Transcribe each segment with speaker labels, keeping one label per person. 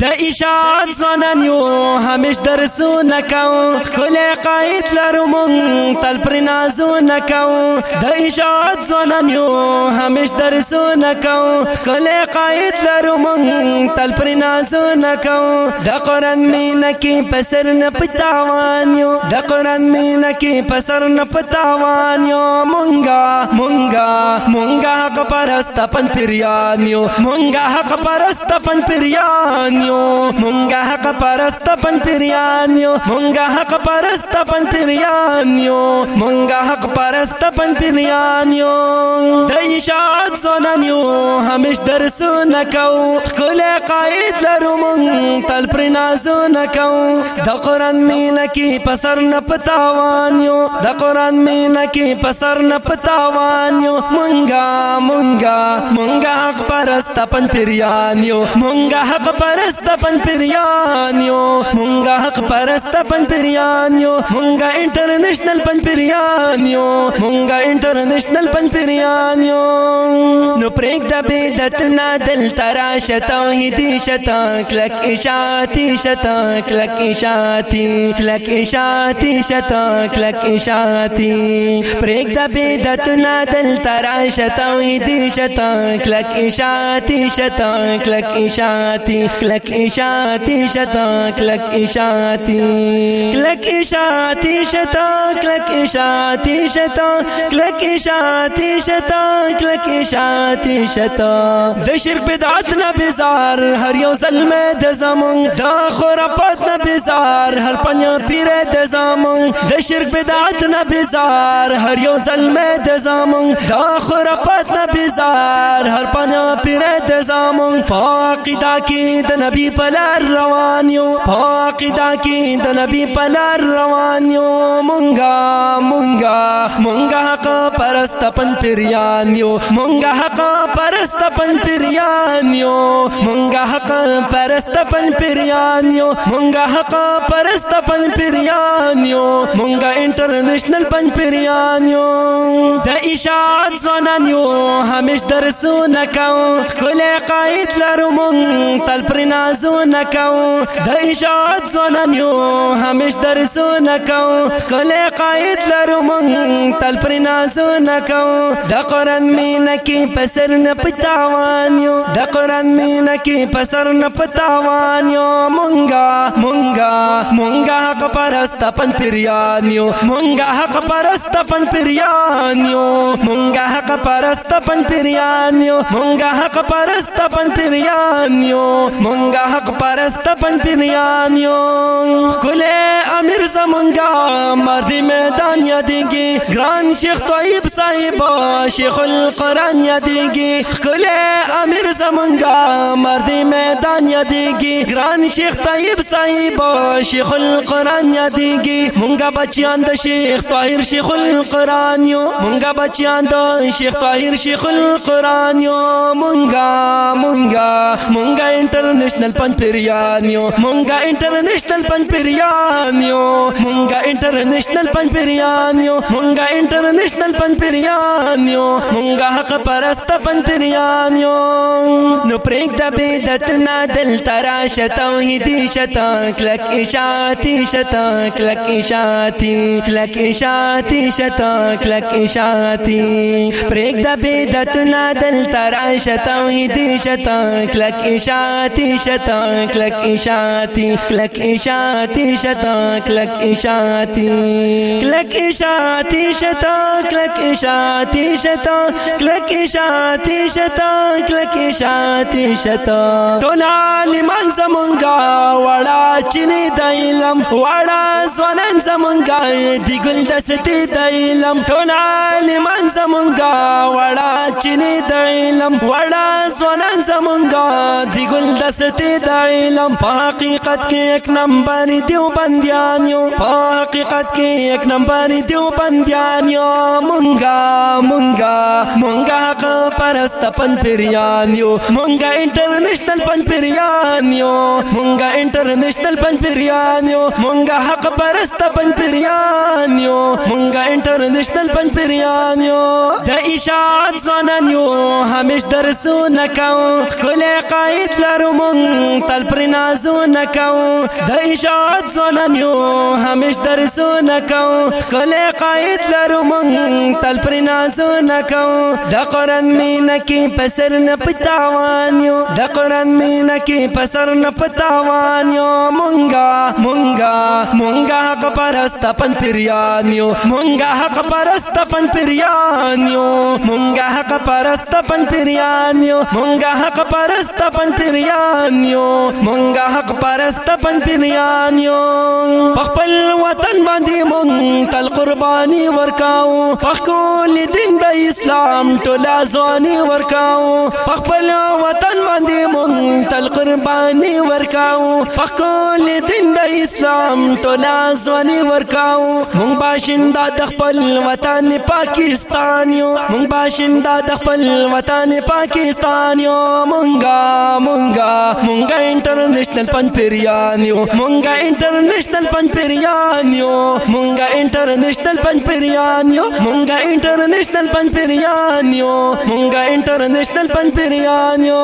Speaker 1: د اشاعت زنان یو همیش درسو نکو کل قائد لرو من تل پر نازو نکو د اشاعت زنان یو همیش درسو نکو کل قائد لرو من تل پر نکو د قران مینا پسر نه پتاوان یو د قران مینا پسر نه پتاوان یو مونگا مونگا مونگا حق پرست پن پریان یو مونگا حق پرست پن پریان یو مونگا حق پرست پن پریان یو مونگا حق پرست پن پریان یو مونگا حق پرست پن پریان یو د اشاعت زنان یو همیش درسو نکو کل قائد لرو مون تل پر نازو نکو د قران مینا کی پسر نه پتاوان یو د قران مینا کی پسر نه پتاوان یو مونگا مونگا مونگا حق پرست پن پریان یو مونگا حق پرست پن پریان یو مونگا حق پرست پن پریان یو مونگا انٹرنیشنل پن پریان یو مونگا انٹرنیشنل پن پریان یو نو پریک د بدت نا دل ترا شتوحیدی شتا، کلک اشاتی شتا، کلک اشاتی کلک اشاتی شتا، کلک اشاتی پریک د بدت نا دل ترا شتوحیدی شتا، کلک اشاتی شتا، کلک اشاتی کلک اشاتی شتا، کلک اشاتی کلک اشاتی شتا، کلک اشاتی شتا، کلک اشاتی شتا، کلک اشاتی شتا۔ د شرک بدعت نه بزار هر یو ظلم د زمون۔ د خرافات نه بزار هر پنیا پیر د زمون۔ د شرک بدعت نه بزار هر یو ظلم د زمون۔ د خرافات نه بزار هر پنیا پیر د زمون۔ فاقدا کی د نبی پلار روانیو پاقیدہ کی د نبی پلار روانیو مونگا مونگا مونگا حق پرست پن پریان یو مونگا حق پرست پن پریان یو مونگا حق پرست پن پریان یو مونگا حق پرست پن پریان یو مونگا انٹرنیشنل پن پریان یو د اشاعت زنان یو همیش درسو نکو کل قائد لرو مون تل پر نازو نکو د اشاعت زنان یو همیش درسو نکو کل قائد لرو تل پر نازو نکو د قران مینا کی پسر نه پتاوان د قران کی پسر نه مونگا مونگا مونگا حق پرست پن پریان یو مونگا حق پرست پن پریان یو مونگا حق پرست پن پریان یو مونگا حق پرست پن پریان یو مونگا حق پرست پن پریان یو کل امیر زمونگا مرد میدان یادگی گران شیخ طیب صاحب شیخ القرآن یادگی کل امیر زمونگا مرد میدان یادگی گران شیخ طیب صاحب شیخ القرآن یادگی مونگا بچیان د شیخ طاهر شیخ القرآن یو مونگا بچیان د شیخ طاهر شیخ القرآن یو مونگا مونگا مونگا انٹرنیشنل پن پریان یو مونگا انٹرنیشنل پن پریان یو مونگا انٹرنیشنل پن پریان یو مونگا انٹرنیشنل پن پریان یو مونگا حق پرست پن پریان یو نو پریک د بدت نا دل ترا شتوحیدی شتا، کلک اشاتی شتا، کلک اشاتی کلک اشاتی شتا، کلک اشاتی پریک د بدت نا دل ترا شتوحیدی شتا، کلک اشاتی شتا، کلک اشاتی کلک اشاتی شتا، کلک اشاتی کلک اشاتی شتا، کلک اشاتی شتا، کلک اشاتی شتا، کلک اشاتی شتا ټولا لمن زمونگا، وڑا چنی دایلم وڑا سونن زمونگا دی گل دستی دایلم ټولا لمن زمونگا، وڑا چنی دایلم وڑا سونن زمونگا دی گل دستی دایلم حقیقت کے ایک نمبر دیو بندیان یو حقیقت کے ایک نمبر دیو بندیان یو منگا منگا منگا پرست پن پریان یو مونگا انٹرنیشنل پن پریان یو مونگا انٹرنیشنل پن پریان یو مونگا حق پرست پن پریان یو مونگا انٹرنیشنل پن پریان یو دا اشاعت زنان یو ہمیش درسو نکاو کل قائد لرو مونگ تل پر نازو نکاو دا اشاعت زنان یو ہمیش درسو نکاو کل قائد لرو مونگ تل پر نازو نکاو دا قرآن مینا کی پسر نپتاوانیو دا قرآن مینا کی پسر نپتاوانیو مونگا مونگا مونگا حق پرست پن پریانیو مونگا حق پرست پن پریانیو مونگا حق پرست پن پریانیو مونگا حق پرست پن پریانیو مونگا حق پرست پن پریانیو پخپل وطن باندې مونږ تل قرباني ورکاو، پخکول دین د اسلام ټولا ځواني ورکاو۔ پخپل وطن باندې مونږ تل قرباني ورکاو پخکول دین د اسلام ټولا ځواني ورکاو مونږ باشنده د خپل وطن پاکستان یو مونږ باشنده د خپل وطن پاکستان یو مونږه مونږه مونږه انټرنیشنل پن پیریان یو مونږه انټرنیشنل پن پیریان یو مونږه انټرنیشنل پن پیریان یو مونږه انټرنیشنل پن پیریان یو مونږه انټرنیشنل پن پیریان یو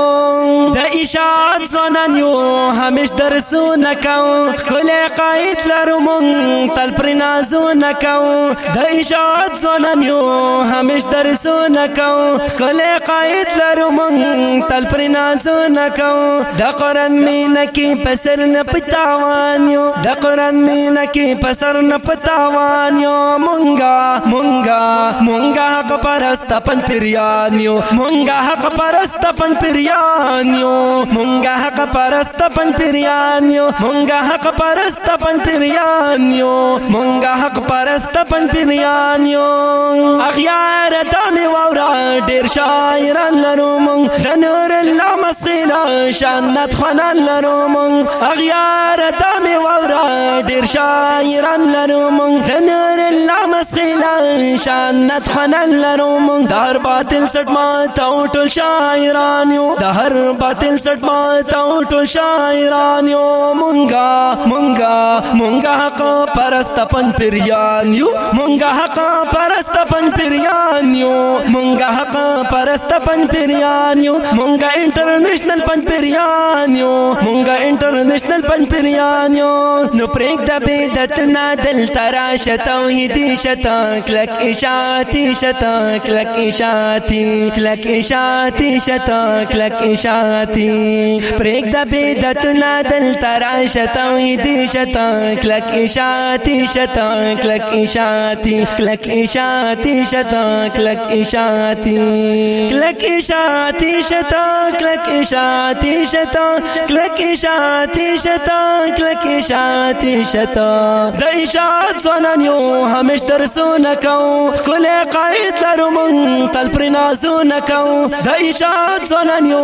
Speaker 1: د اشاعت زنان یو، همیش درسو نکاو. کل قائد لرو مونږ تل پر نازو نکاو. د اشاعت زنان یو، همیش درسو نکاو. کل قائد لرو مونږ تل پر نازو نکاو. د قران پسر نه پتاوان یو د قران مینا پسر نه پتاوان یو. مونږه مونږه مونږه حق پرست پن پریان یو. مونږه حق پرست پن پریان. یو مونږه حق پرست پن پریان یو مونږه حق پرست پن پریان یو مونږه حق پرست پن پریان یو اغیار دامي وورا ډیر شاعران لرو مونږ د نور الله مسیلا شانت خنان لرو مونږ اغیار دامي وورا ډیر شاعران لرو مونږ د نور الله مسیلا شانت خنان لرو مونږ دار باطل سټ ما تا ټول شاعران یو د هر باطل سٹ ماتا تا شاعران یو منگا منگا منگا حق پرست پن پریان یو منگا حق پرست پن پریان یو منگا حق پرست پن پریان یو مونږه انټرنیشنل پن پریان یو مونږه انټرنیشنل پن پریان یو نو پریک د بدعت نه دل ترا شتوحید شتا کلک اشاتی شتا کلک اشاتی کلک اشاتی شتا کلک اشاتی پریک د بدعت نه دل ترا شتوحید شتا کلک اشاتی شتا کلک اشاتی کلک اشاتی شتا کلک اشاتی کلک اشاتی شتا، کلک اشاتی شتا، کلک اشاتی شتا، کلک اشاتی شتا۔ د اشاعت زنان یو همیش درسو نکو کل قائد لرو من، تل پر نازو نکو د اشاعت زنان یو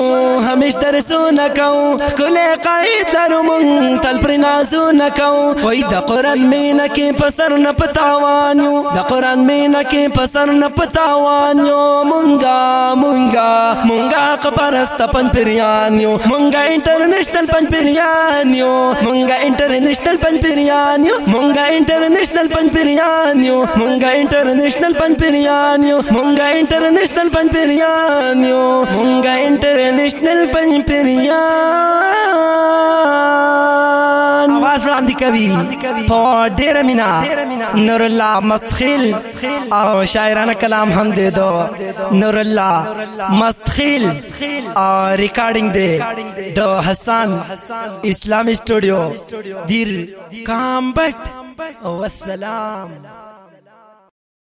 Speaker 1: همیش درسو نکو کل قائد لرو من، تل پر نازو نکو وای د قران مینا کې پسر نه پتاوان یو د قران مینا کې پسر نه پتاوان مونږه مونږه مونږه قبرست پن پریان یو مونږه انټرنیشنل پن پریان یو مونږه انټرنیشنل پن پریان یو مونږه انټرنیشنل پن پریان یو مونږه انټرنیشنل پن پریان یو مونږه پن پریان یو مونږه انټرنیشنل پن پریان آواز وړاندې کوي پا دیر مینا نور اللہ مستخیل او شاعرانه کلام ہم دے دو نور اللہ مستخیل او ریکارڈنگ دے دو حسان اسلام اسٹوڈیو دیر کامبټ والسلام